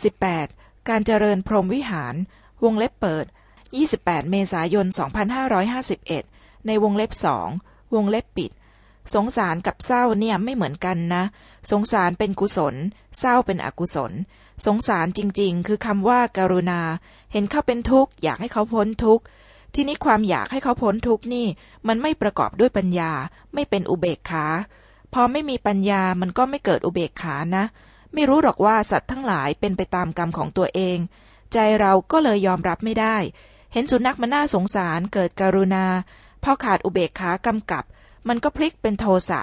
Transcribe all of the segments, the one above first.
18. การเจริญพรหมวิหาร วงเล็บเปิด 28 เมษายน 2551 ในวงเล็บสองวงเล็บปิด สงสารกับเศร้าเนี่ยไม่เหมือนกันนะ สงสารเป็นกุศล เศร้าเป็นอกุศล สงสารจริง ๆ คือคำว่าการุณา เห็นเขาเป็นทุกข์อยากให้เขาพ้นทุกข์ทีนี้ความอยากให้เขาพ้นทุกข์นี่ มันไม่ประกอบด้วยปัญญา ไม่เป็นอุเบกขา พอไม่มีปัญญามันก็ไม่เกิดอุเบกขานะ ไม่รู้หรอกว่าสัตว์ทั้งหลายเป็นไปตามกรรมของตัวเอง ใจเราก็เลยยอมรับไม่ได้ เห็นสุนัขมันน่าสงสารเกิดการุณา พอขาดอุเบกขากำกับ มันก็พลิกเป็นโทสะ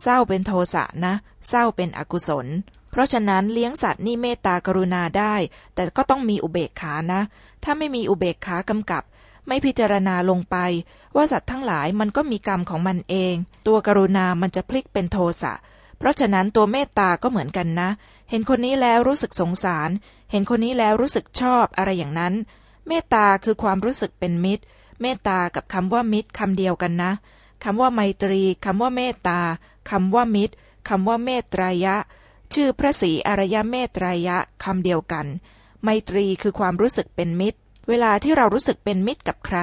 เศร้าเป็นโทสะนะ เศร้าเป็นอกุศล เพราะฉะนั้นเลี้ยงสัตว์นี่เมตตากรุณาได้ แต่ก็ต้องมีอุเบกขานะ ถ้าไม่มีอุเบกขากำกับไม่พิจารณาลงไป ว่าสัตว์ทั้งหลายมันก็มีกรรมของมันเอง ตัวกรุณามันจะพลิกเป็นโทสะ เพราะฉะนั้นตัวเมตตาก็เหมือนกันนะ เห็นคนนี้แล้วรู้สึกสงสาร เห็นคนนี้แล้วรู้สึกชอบอะไรอย่างนั้น เมตตาคือความรู้สึกเป็นมิตร เมตตากับคำว่ามิตรคำเดียวกันนะคำว่าไมตรีคำว่าเมตตาคำว่ามิตรคำว่าเมตรายะ ชื่อพระศรีอรยเมตรายะคำเดียวกัน ไมตรีคือความรู้สึกเป็นมิตร เวลาที่เรารู้สึกเป็นมิตรกับใคร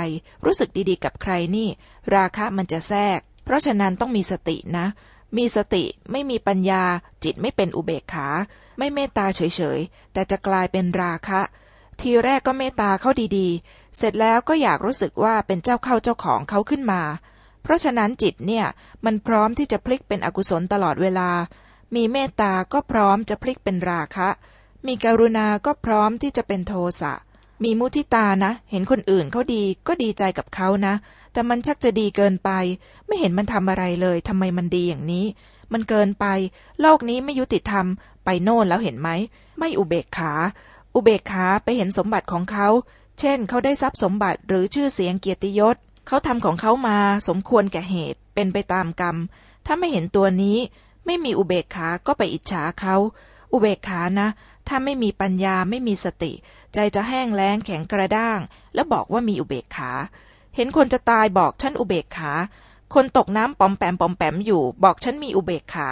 รู้สึกดีๆ กับใครนี่ ราคะมันจะแทรก เพราะฉะนั้นต้องมีสตินะ มีสติไม่มีปัญญา จิตไม่เป็นอุเบกขา ไม่เมตตาเฉยๆ แต่จะกลายเป็นราคะ ทีแรกก็เมตตาเขาดีๆ เสร็จแล้วก็อยากรู้สึกว่าเป็นเจ้าเข้าเจ้าของเขาขึ้นมา เพราะฉะนั้นจิตเนี่ยมันพร้อมที่จะพลิกเป็นอกุศลตลอดเวลา มีเมตตาก็พร้อมจะพลิกเป็นราคะ มีกรุณาก็พร้อมที่จะเป็นโทสะมีมุทิตานะ เห็นคนอื่นเขาดีก็ดีใจกับเขานะ แต่มันชักจะดีเกินไป ไม่เห็นมันทำอะไรเลยทำไมมันดีอย่างนี้ มันเกินไป โลกนี้ไม่ยุติธรรม ไปโน่นแล้วเห็นไหม ไม่อุเบกขา อุเบกขาไปเห็นสมบัติของเขา เช่น เขาได้ทรัพย์สมบัติหรือชื่อเสียงเกียรติยศ เขาทำของเขามา สมควรแก่เหตุ เป็นไปตามกรรม ถ้าไม่เห็นตัวนี้ ไม่มีอุเบกขาก็ไปอิจฉาเขา อุเบกขานะ ถ้าไม่มีปัญญาไม่มีสติ ใจจะแห้งแล้งแข็งกระด้าง แล้วบอกว่ามีอุเบกขา เห็นคนจะตายบอกฉันอุเบกขา คนตกน้ำปอมแปมปอมแปมอยู่ บอกฉันมีอุเบกขา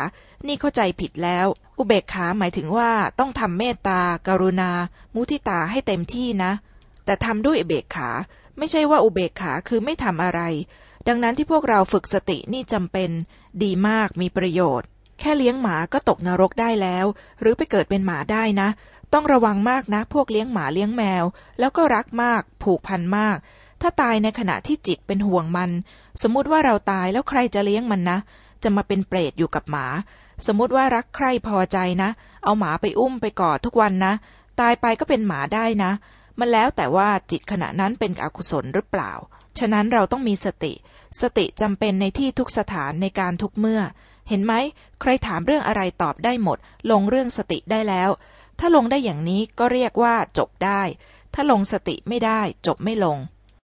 นี่เข้าใจผิดแล้ว อุเบกขาหมายถึงว่าต้องทำเมตตาการุณา มุทิตาให้เต็มที่นะ แต่ทำด้วยอุเบกขา ไม่ใช่ว่าอุเบกขาคือไม่ทำอะไร ดังนั้นที่พวกเราฝึกสตินี่จำเป็น ดีมากมีประโยชน์ แค่เลี้ยงหมาก็ตกนรกได้แล้ว หรือไปเกิดเป็นหมาได้นะ ต้องระวังมากนะ พวกเลี้ยงหมาเลี้ยงแมว แล้วก็รักมาก ผูกพันมาก ถ้าตายในขณะที่จิตเป็นห่วงมัน สมมติว่าเราตายแล้วใครจะเลี้ยงมันนะ จะมาเป็นเปรตอยู่กับหมา สมมติว่ารักใครพอใจนะ เอาหมาไปอุ้มไปกอดทุกวันนะ ตายไปก็เป็นหมาได้นะ มันแล้วแต่ว่าจิตขณะนั้นเป็นอกุศลหรือเปล่า ฉะนั้นเราต้องมีสติ สติจำเป็นในที่ทุกสถานในการทุกเมื่อ เห็นไหม ใครถามเรื่องอะไรตอบได้หมด ลงเรื่องสติได้แล้ว ถ้าลงได้อย่างนี้ก็เรียกว่าจบได้ ถ้าลงสติไม่ได้ จบไม่ลง